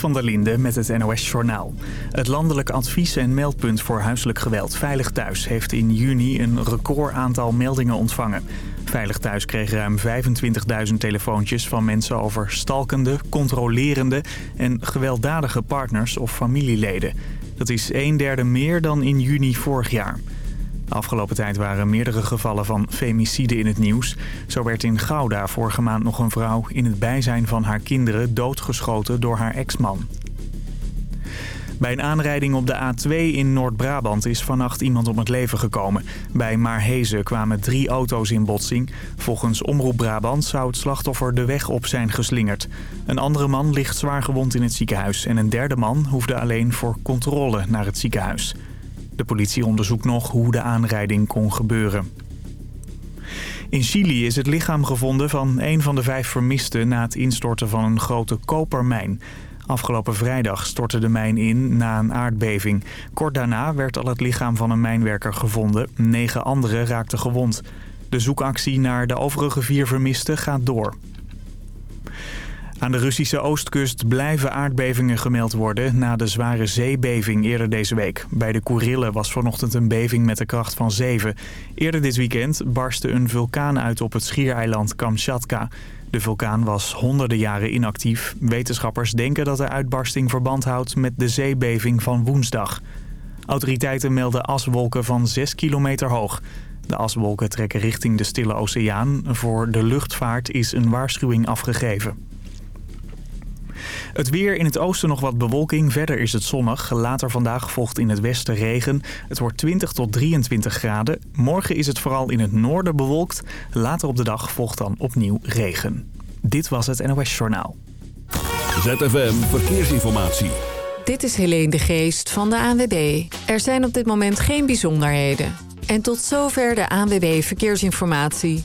van der Linde met het NOS-journaal. Het landelijk advies- en meldpunt voor huiselijk geweld Veilig Thuis... heeft in juni een record aantal meldingen ontvangen. Veilig Thuis kreeg ruim 25.000 telefoontjes van mensen over stalkende, controlerende... en gewelddadige partners of familieleden. Dat is een derde meer dan in juni vorig jaar. Afgelopen tijd waren meerdere gevallen van femicide in het nieuws. Zo werd in Gouda vorige maand nog een vrouw in het bijzijn van haar kinderen doodgeschoten door haar ex-man. Bij een aanrijding op de A2 in Noord-Brabant is vannacht iemand om het leven gekomen. Bij Maarhezen kwamen drie auto's in botsing. Volgens Omroep Brabant zou het slachtoffer de weg op zijn geslingerd. Een andere man ligt zwaar gewond in het ziekenhuis. En een derde man hoefde alleen voor controle naar het ziekenhuis. De politie onderzoekt nog hoe de aanrijding kon gebeuren. In Chili is het lichaam gevonden van een van de vijf vermisten... na het instorten van een grote kopermijn. Afgelopen vrijdag stortte de mijn in na een aardbeving. Kort daarna werd al het lichaam van een mijnwerker gevonden. Negen anderen raakten gewond. De zoekactie naar de overige vier vermisten gaat door. Aan de Russische oostkust blijven aardbevingen gemeld worden na de zware zeebeving eerder deze week. Bij de Kurillen was vanochtend een beving met de kracht van 7. Eerder dit weekend barstte een vulkaan uit op het schiereiland Kamchatka. De vulkaan was honderden jaren inactief. Wetenschappers denken dat de uitbarsting verband houdt met de zeebeving van woensdag. Autoriteiten melden aswolken van 6 kilometer hoog. De aswolken trekken richting de Stille Oceaan. Voor de luchtvaart is een waarschuwing afgegeven. Het weer in het oosten nog wat bewolking. Verder is het zonnig. Later vandaag volgt in het westen regen. Het wordt 20 tot 23 graden. Morgen is het vooral in het noorden bewolkt. Later op de dag volgt dan opnieuw regen. Dit was het NOS Journaal. ZFM Verkeersinformatie. Dit is Helene de Geest van de ANWB. Er zijn op dit moment geen bijzonderheden. En tot zover de ANWB Verkeersinformatie.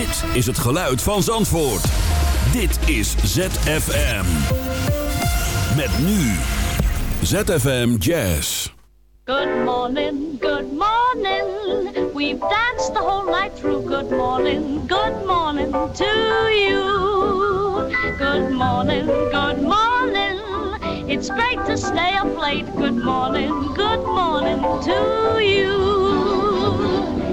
Dit is het geluid van Zandvoort. Dit is ZFM. Met nu ZFM Jazz. Good morning, good morning. We've danced the whole night through. Good morning, good morning to you. Good morning, good morning. It's great to stay up late. Good morning, good morning to you.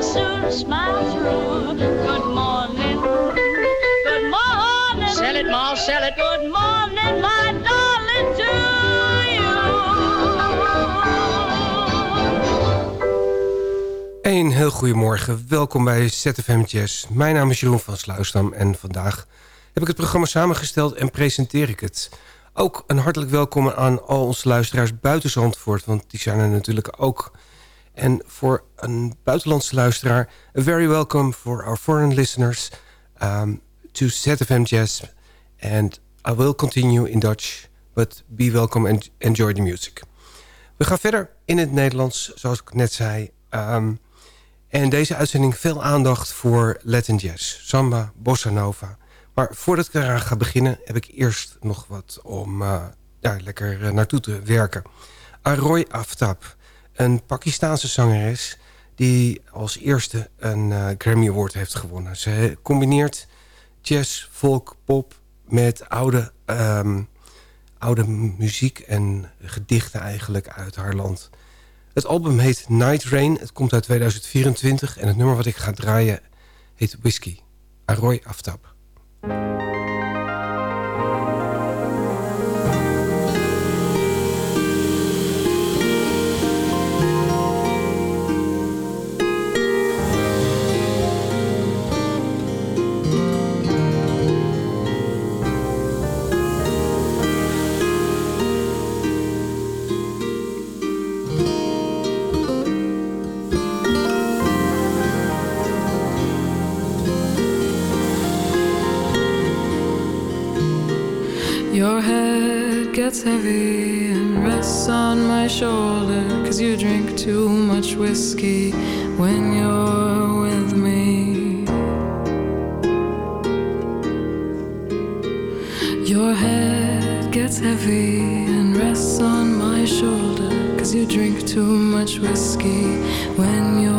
will soon smile through. Good morning. Good morning. Sell it, Ma, sell it. Good morning, my darling, to Een heel goedemorgen, welkom bij ZFM Jazz. Mijn naam is Jeroen van Sluisdam en vandaag heb ik het programma samengesteld en presenteer ik het. Ook een hartelijk welkom aan al onze luisteraars buiten Zandvoort, want die zijn er natuurlijk ook. En voor een buitenlandse luisteraar... a very welcome for our foreign listeners um, to ZFM Jazz. And I will continue in Dutch, but be welcome and enjoy the music. We gaan verder in het Nederlands, zoals ik net zei. Um, en deze uitzending veel aandacht voor Latin jazz, samba, bossa nova. Maar voordat ik eraan ga beginnen, heb ik eerst nog wat om uh, ja, lekker uh, naartoe te werken. Aroy Aftab, een Pakistaanse zangeres die als eerste een uh, Grammy Award heeft gewonnen. Ze combineert jazz, folk, pop met oude, um, oude muziek en gedichten eigenlijk uit haar land. Het album heet Night Rain. Het komt uit 2024 en het nummer wat ik ga draaien heet Whiskey. Aroy Aftab. Shoulder Cause you drink too much whiskey when you're with me. Your head gets heavy and rests on my shoulder Cause you drink too much whiskey when you're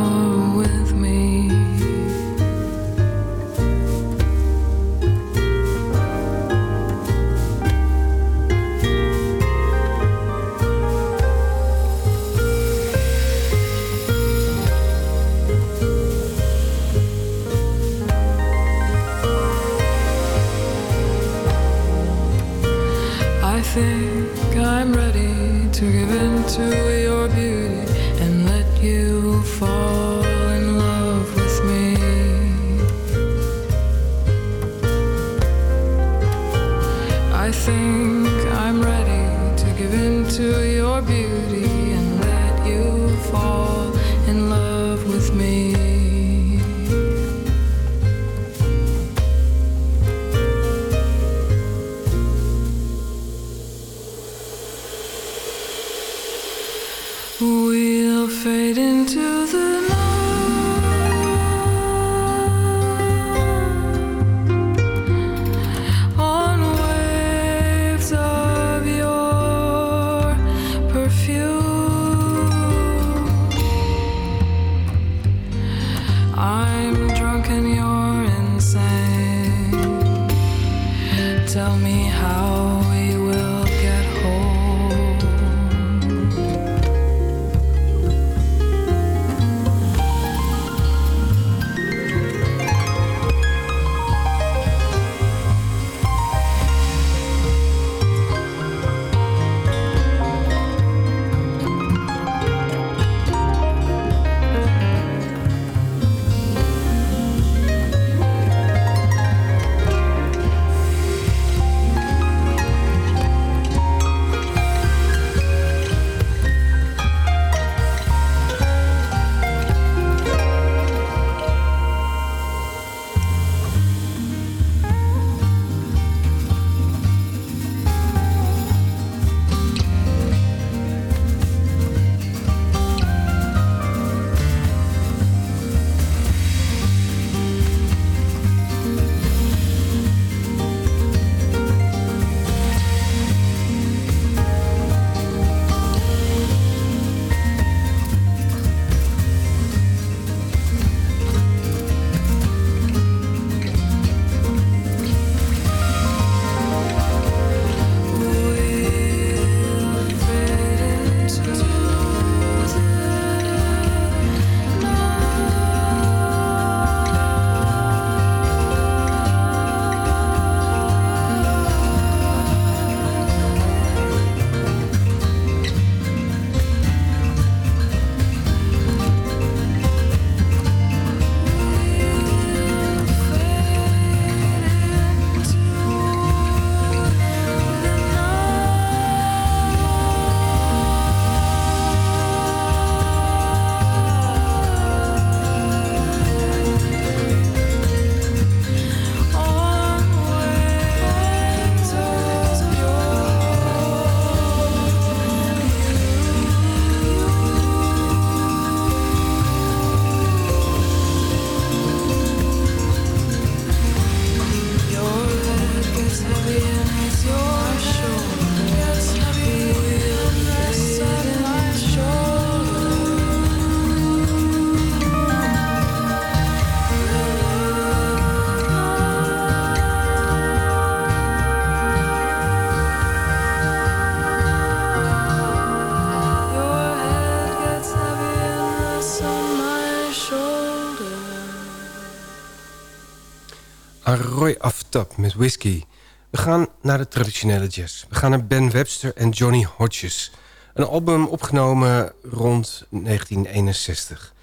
Roy Aftab met Whisky. We gaan naar de traditionele jazz. We gaan naar Ben Webster en Johnny Hodges. Een album opgenomen rond 1961.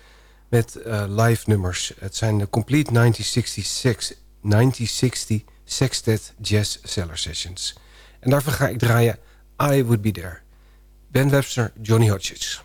Met uh, live nummers. Het zijn de Complete 1966, 1960 Sextet Jazz Cellar Sessions. En daarvoor ga ik draaien I Would Be There. Ben Webster, Johnny Hodges.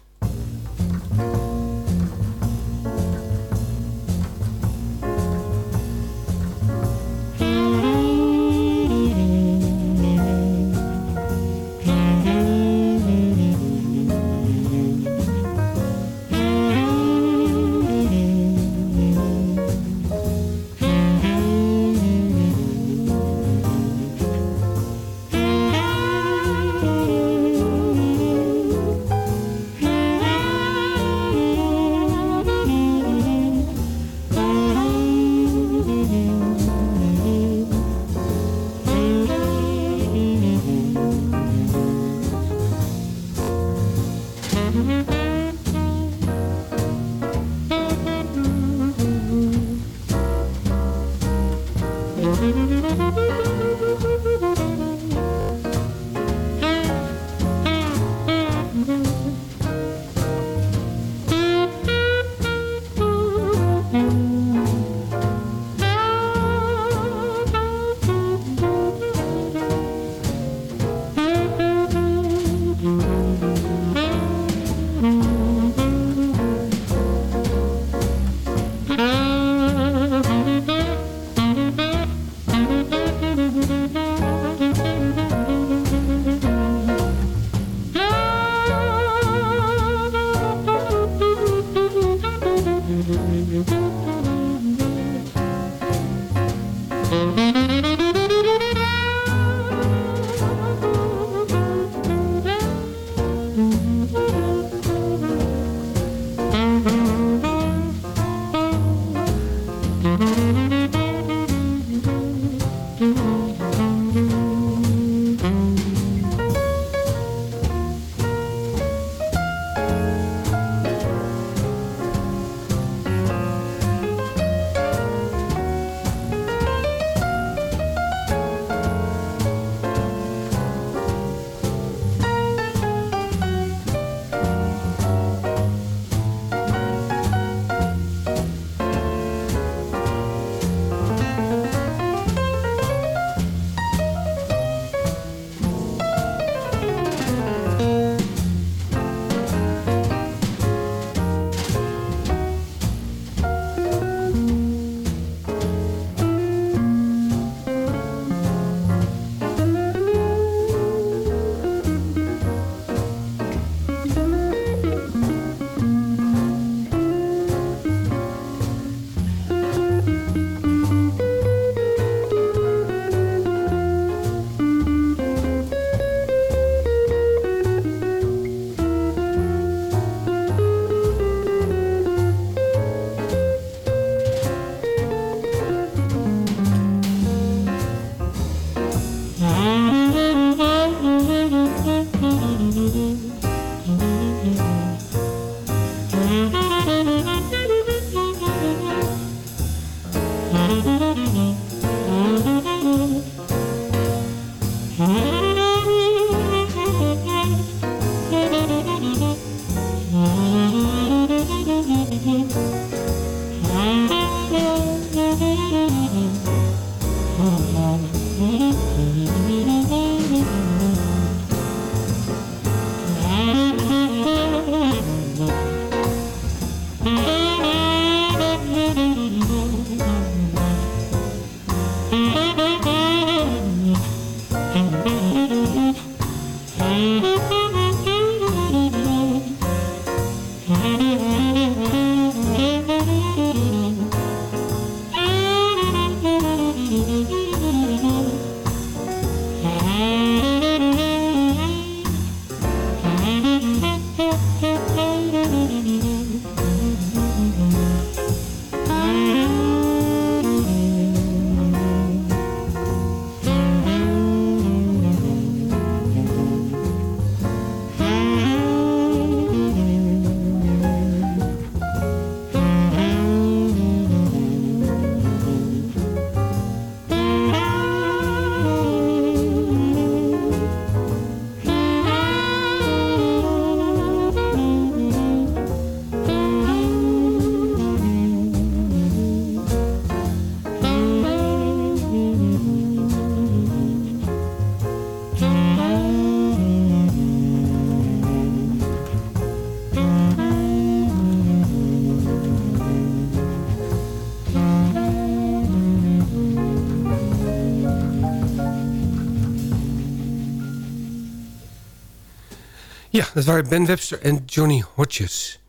Dat waren Ben Webster en Johnny Hodges.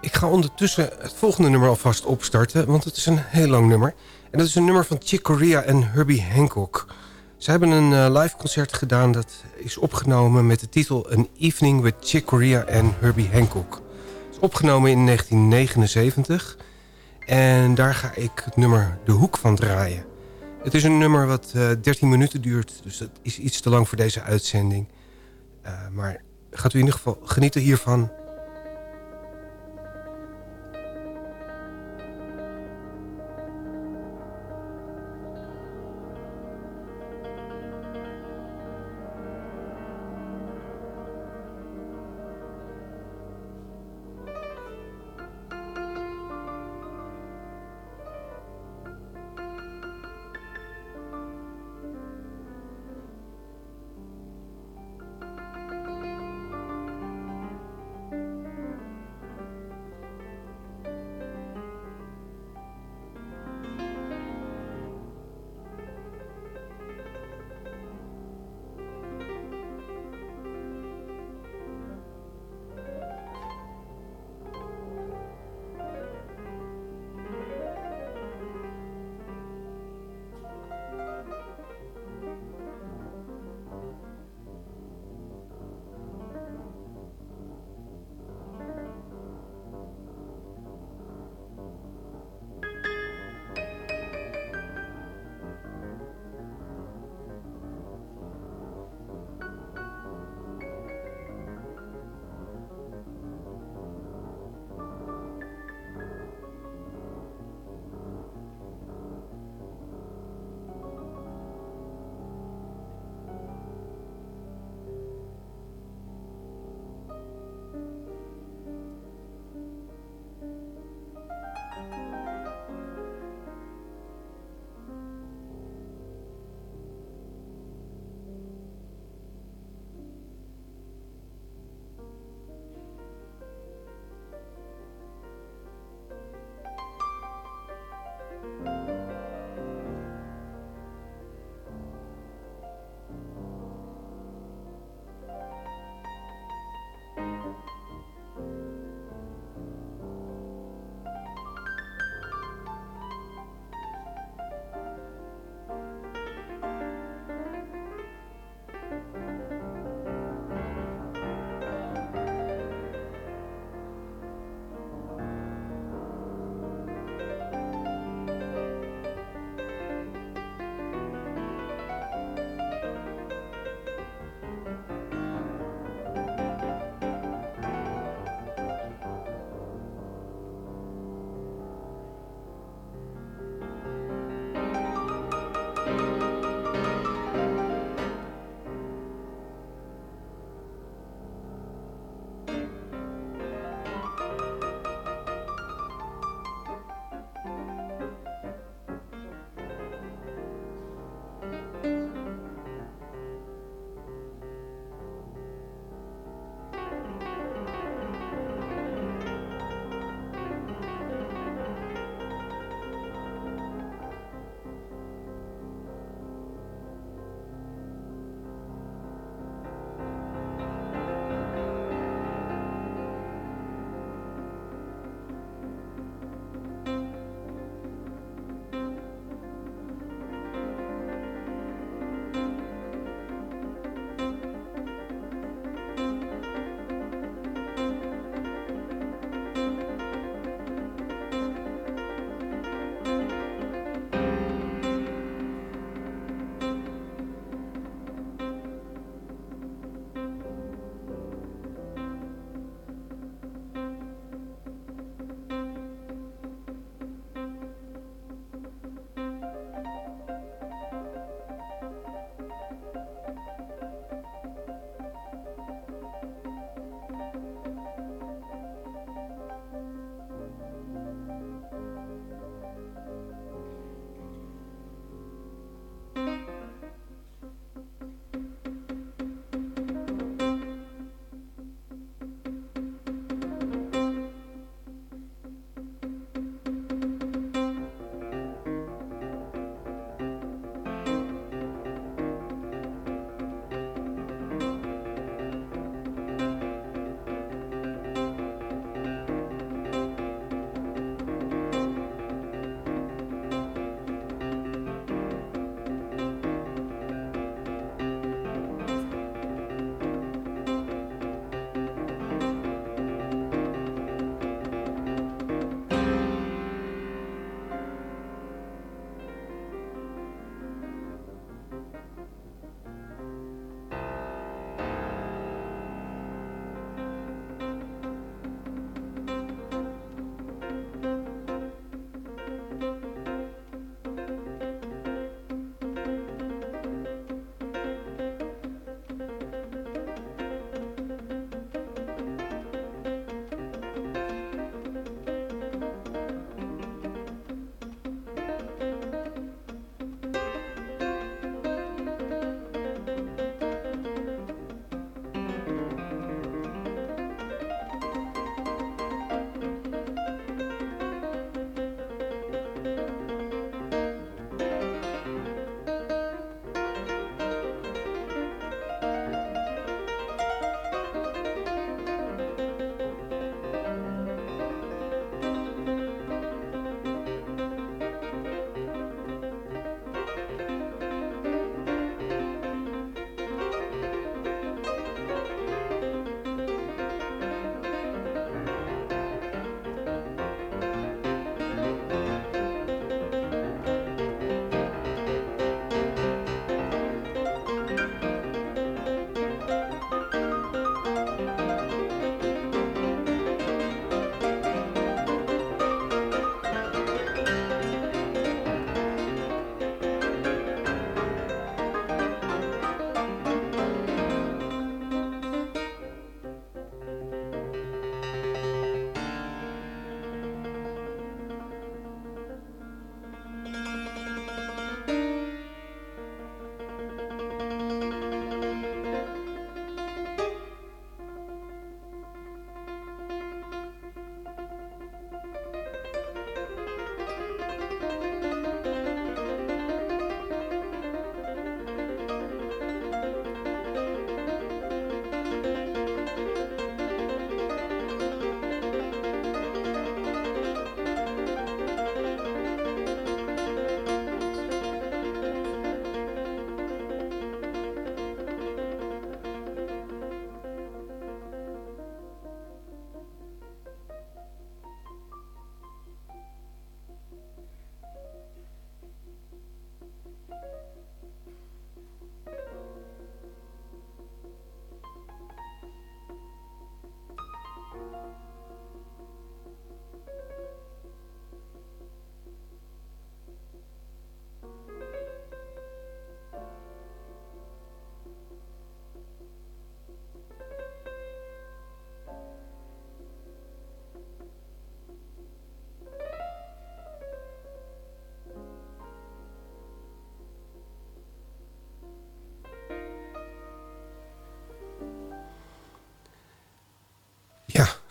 Ik ga ondertussen het volgende nummer alvast opstarten... want het is een heel lang nummer. En dat is een nummer van Chick Corea en Herbie Hancock. Ze hebben een uh, live concert gedaan dat is opgenomen met de titel... An Evening with Chick Corea en Herbie Hancock. Het is opgenomen in 1979... En daar ga ik het nummer De Hoek van draaien. Het is een nummer wat uh, 13 minuten duurt, dus dat is iets te lang voor deze uitzending. Uh, maar gaat u in ieder geval genieten hiervan.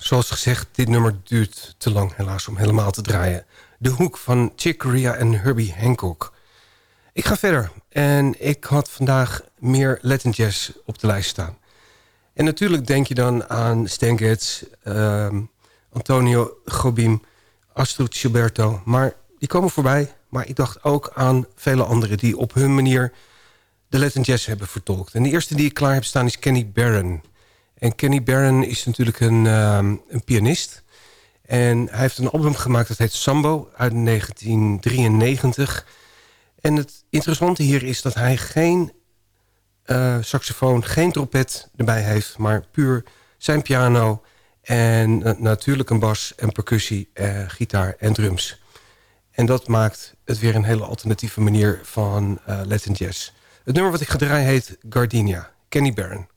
Zoals gezegd, dit nummer duurt te lang helaas om helemaal te draaien. De hoek van Chick Corea en Herbie Hancock. Ik ga verder en ik had vandaag meer Latin Jazz op de lijst staan. En natuurlijk denk je dan aan Stan Getz, ehm, Antonio Gobim, Astrid Gilberto. Maar die komen voorbij. Maar ik dacht ook aan vele anderen die op hun manier de Latin Jazz hebben vertolkt. En de eerste die ik klaar heb staan is Kenny Barron. En Kenny Barron is natuurlijk een, ehm, een pianist. En hij heeft een album gemaakt dat heet Sambo uit 1993. En het interessante hier is dat hij geen uh, saxofoon, geen trompet erbij heeft... maar puur zijn piano en uh, natuurlijk een bas en percussie, uh, gitaar en drums. En dat maakt het weer een hele alternatieve manier van Latin jazz. Het nummer wat ik ga draaien heet Gardenia, Kenny Barron.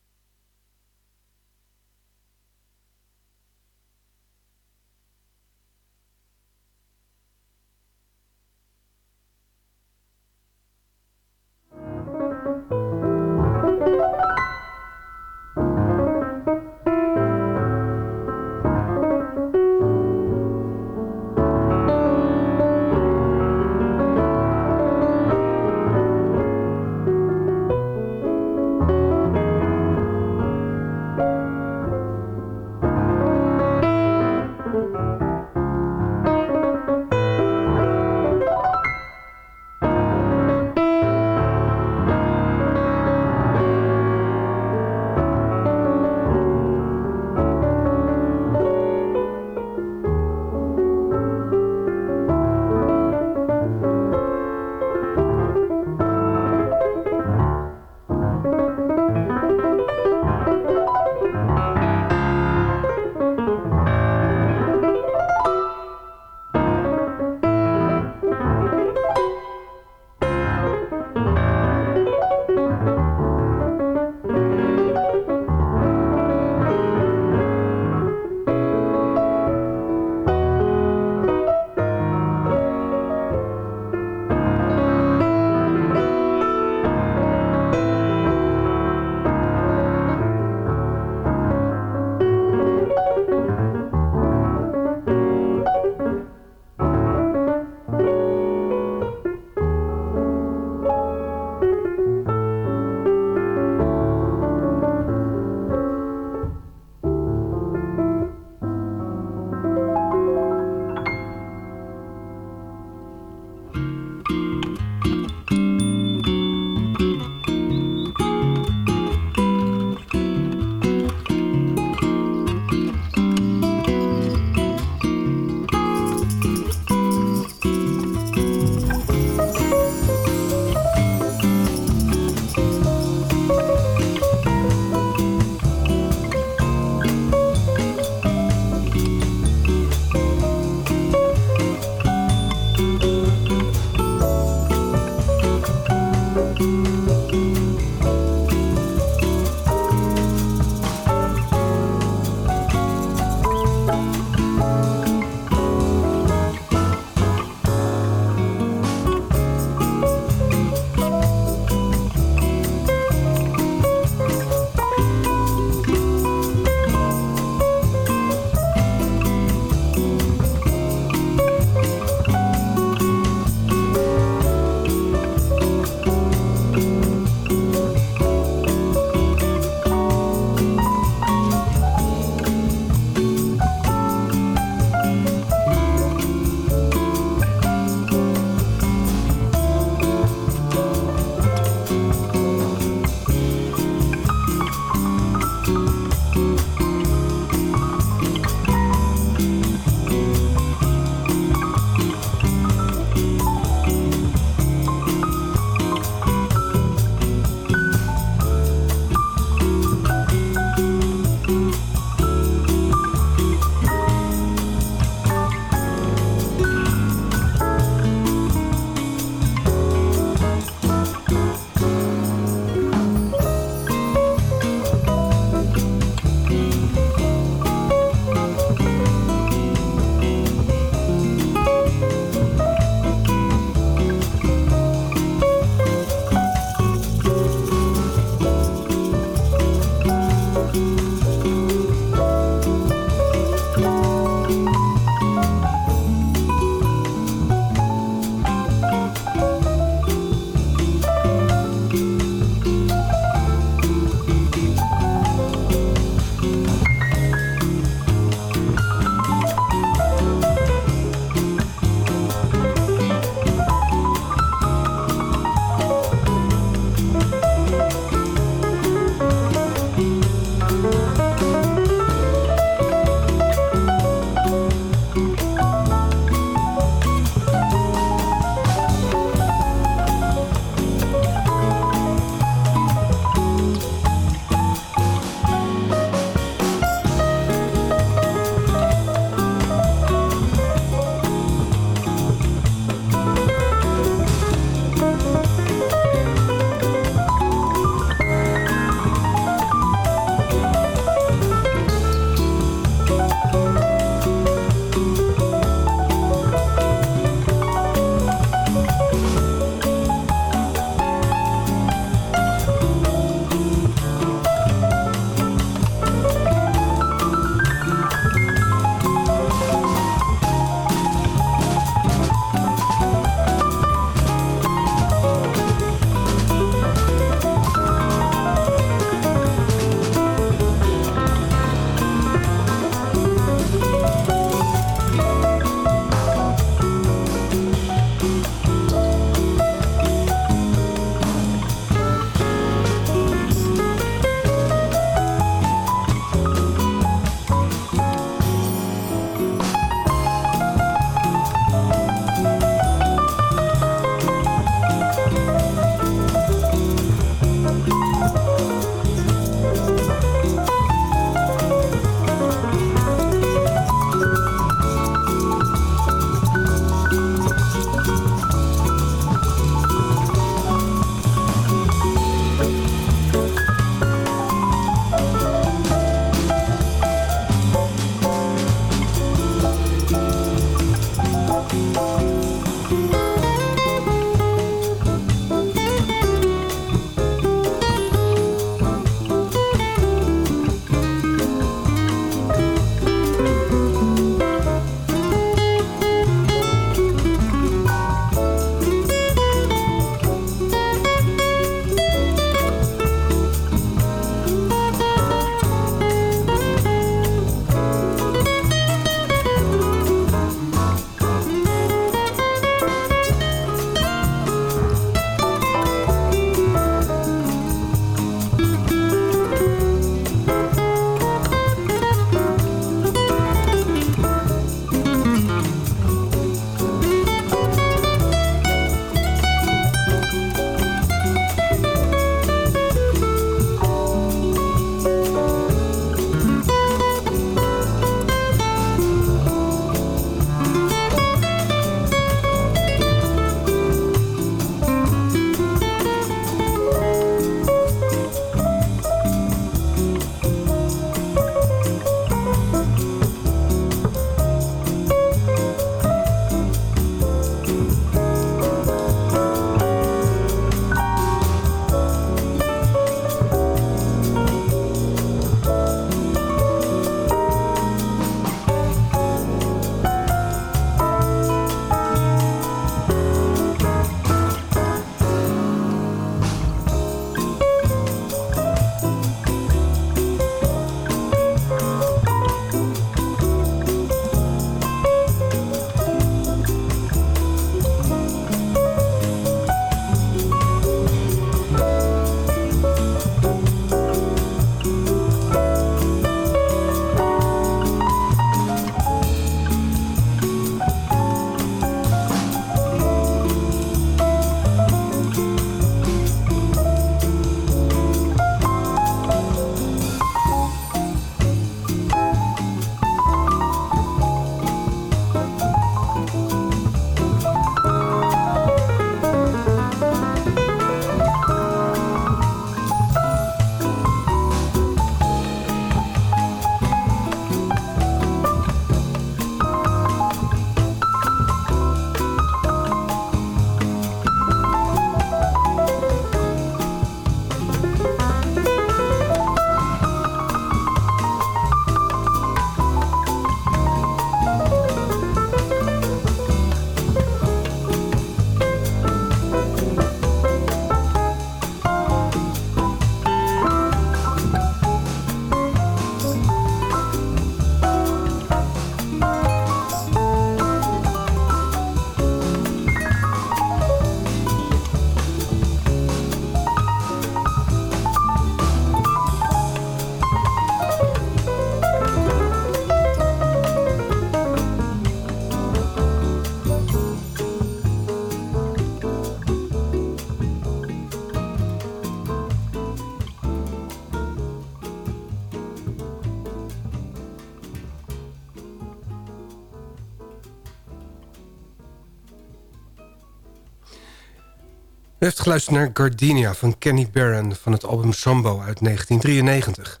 Heeft geluisterd naar Gardenia van Kenny Barron... van het album Sambo uit 1993.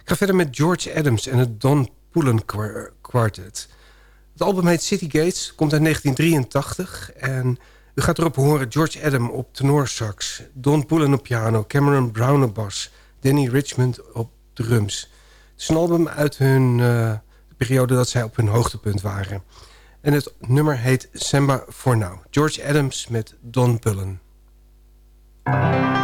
Ik ga verder met George Adams en het Don Pullen Quartet. Het album heet City Gates, komt uit 1983... en u gaat erop horen George Adam op tenorsax... Don Pullen op piano, Cameron Brown op bas... Danny Richmond op drums. Het is een album uit hun uh, periode dat zij op hun hoogtepunt waren... En het nummer heet Samba for Now. George Adams met Don Pullen. Thank you.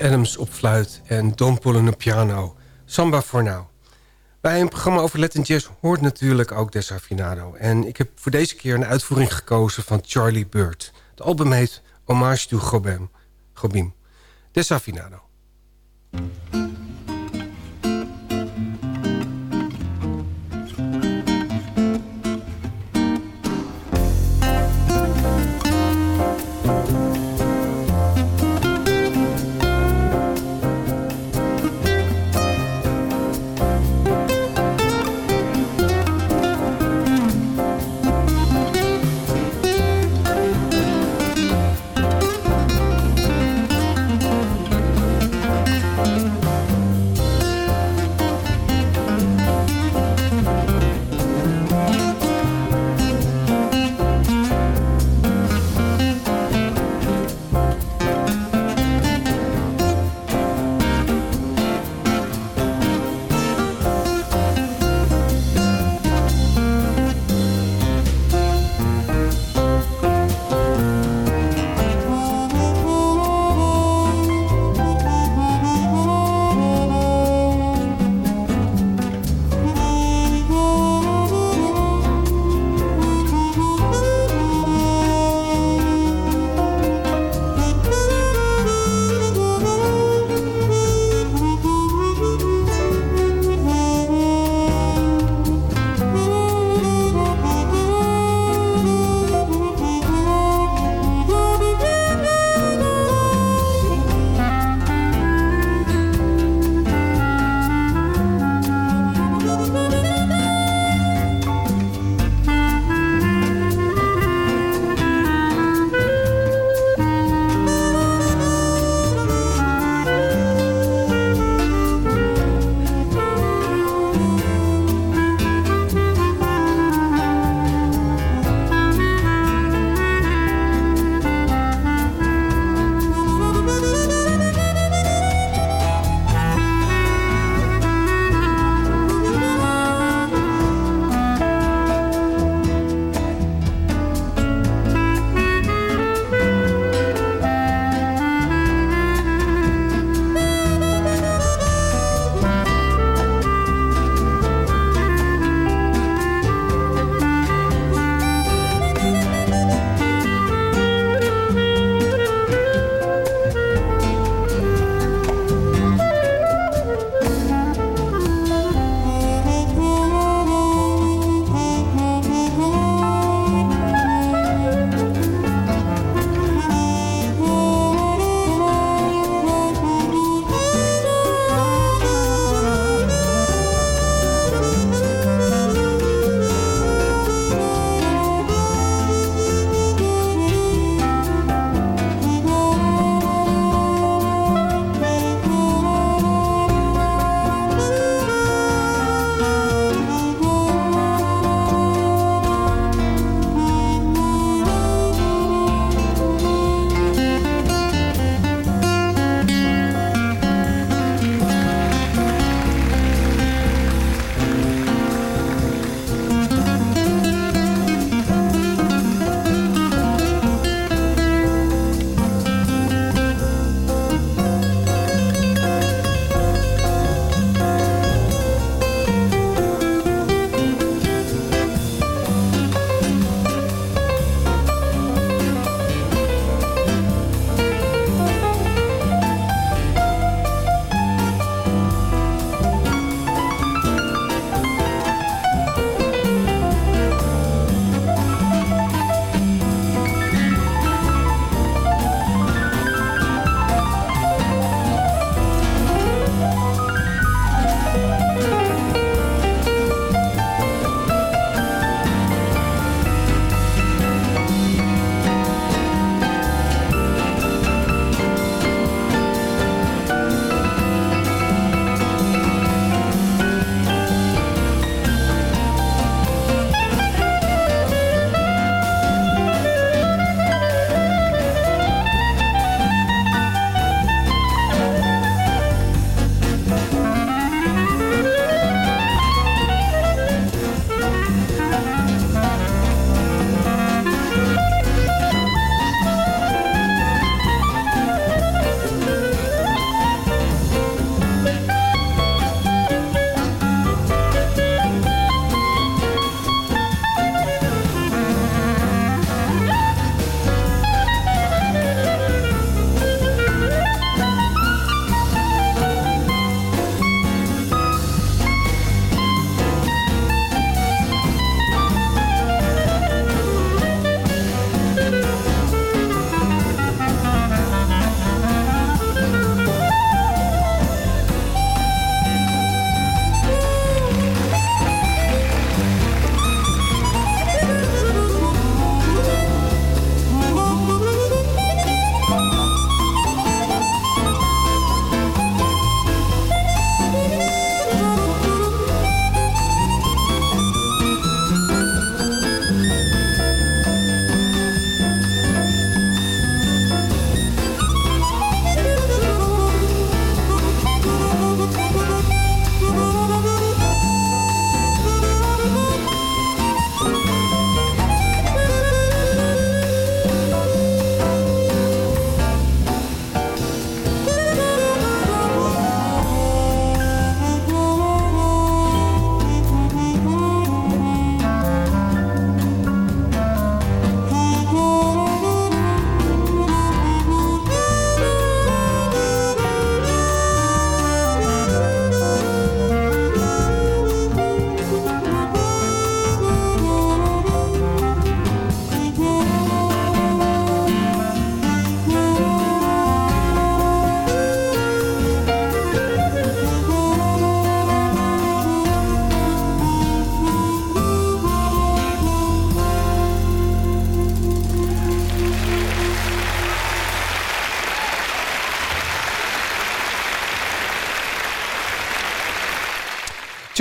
Adams op fluit en Don Pullen op piano. Samba for now. Bij een programma over Latin Jazz hoort natuurlijk ook Desafinado. En ik heb voor deze keer een uitvoering gekozen van Charlie Bird. Het album heet Hommage to Gobem, Gobim. Desafinado.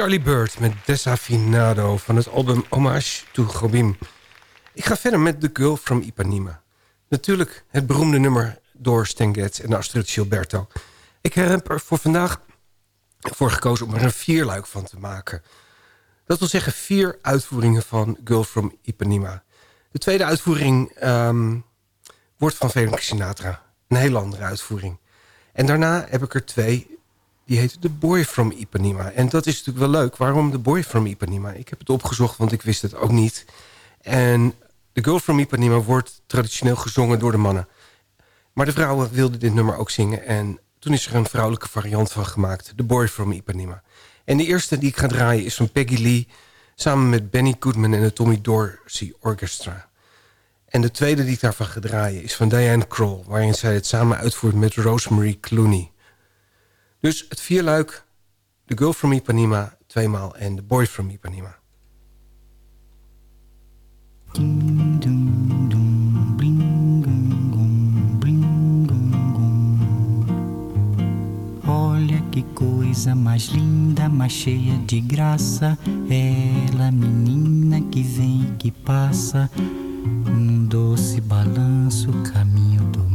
Charlie Bird met Desafinado van het album Homage to Gobim. Ik ga verder met The Girl from Ipanema. Natuurlijk het beroemde nummer door Stan Getz en Astrid Gilberto. Ik heb er voor vandaag voor gekozen om er een vierluik van te maken. Dat wil zeggen vier uitvoeringen van Girl from Ipanema. De tweede uitvoering um, wordt van Felix Sinatra. Een hele andere uitvoering. En daarna heb ik er twee die heet The Boy from Ipanema. En dat is natuurlijk wel leuk. Waarom The Boy from Ipanema? Ik heb het opgezocht, want ik wist het ook niet. En The Girl from Ipanema wordt traditioneel gezongen door de mannen. Maar de vrouwen wilden dit nummer ook zingen. En toen is er een vrouwelijke variant van gemaakt. The Boy from Ipanema. En de eerste die ik ga draaien is van Peggy Lee... samen met Benny Goodman en de Tommy Dorsey Orchestra. En de tweede die ik daarvan ga draaien is van Diane Kroll... waarin zij het samen uitvoert met Rosemary Clooney. Dus het vierluik, The Girl from Ipanema tweemaal en The Boy from Ipanema. Olha que coisa mais linda, mais cheia de graça. Ela, menina que vem e que passa, num doce balanço, caminho do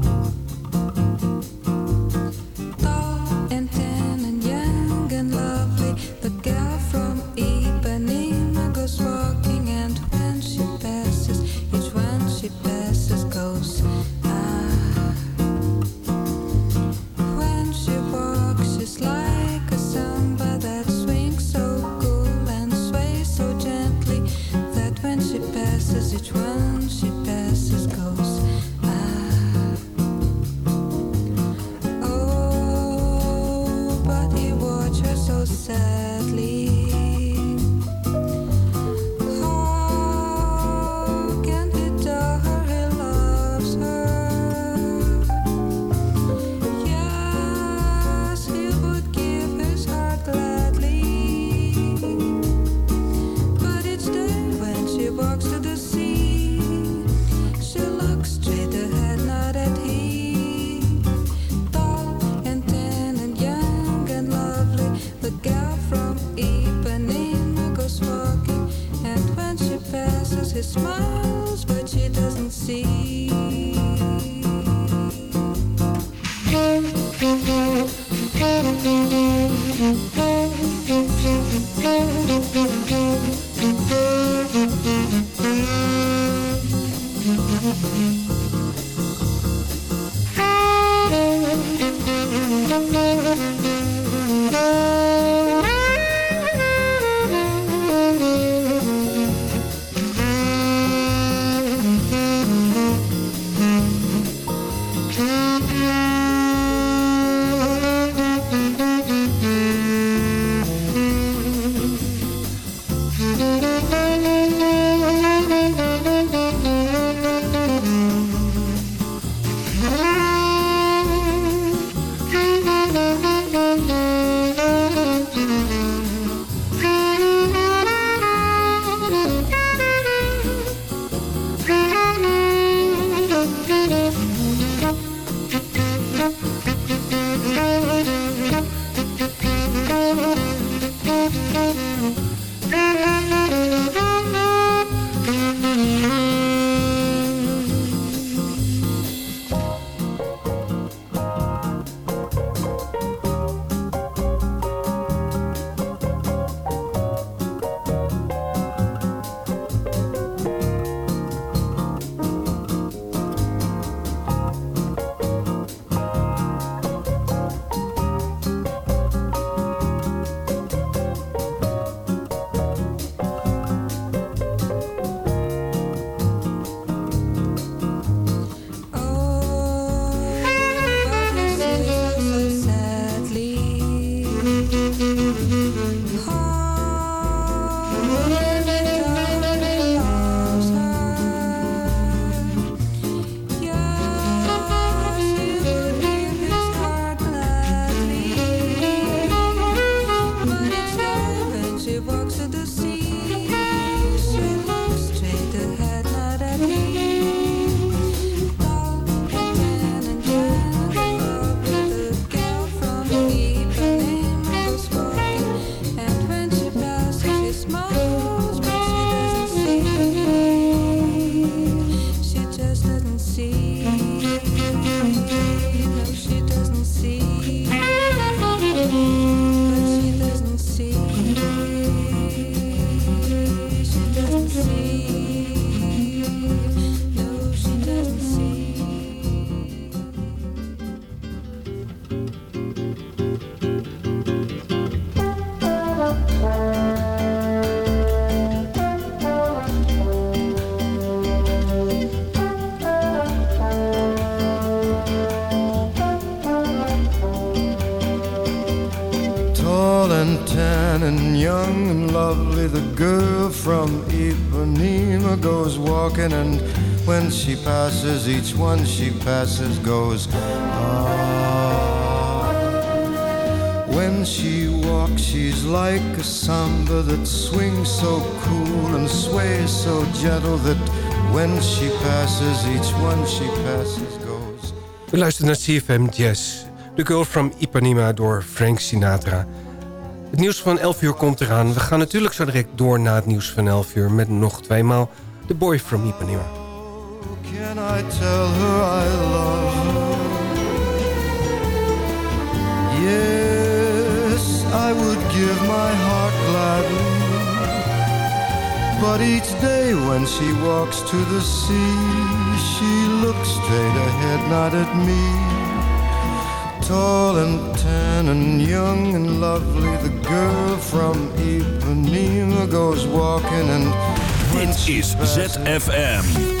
When she passes, each one she passes goes, ah. When she walks, she's like a samba that swings so cool and sways so gentle that when she passes, each one she passes goes. We luisteren naar CFM Jazz. The Girl from Ipanema door Frank Sinatra. Het nieuws van 11 uur komt eraan. We gaan natuurlijk zo direct door na het nieuws van 11 uur... met nog tweemaal The Boy from Ipanema. I tell her I love her? Yes, I would give my heart gladly. But each day when she walks to the sea, she looks straight ahead, not at me. Tall and tan and young and lovely, the girl from Ipanema goes walking and... Dit is ZFM.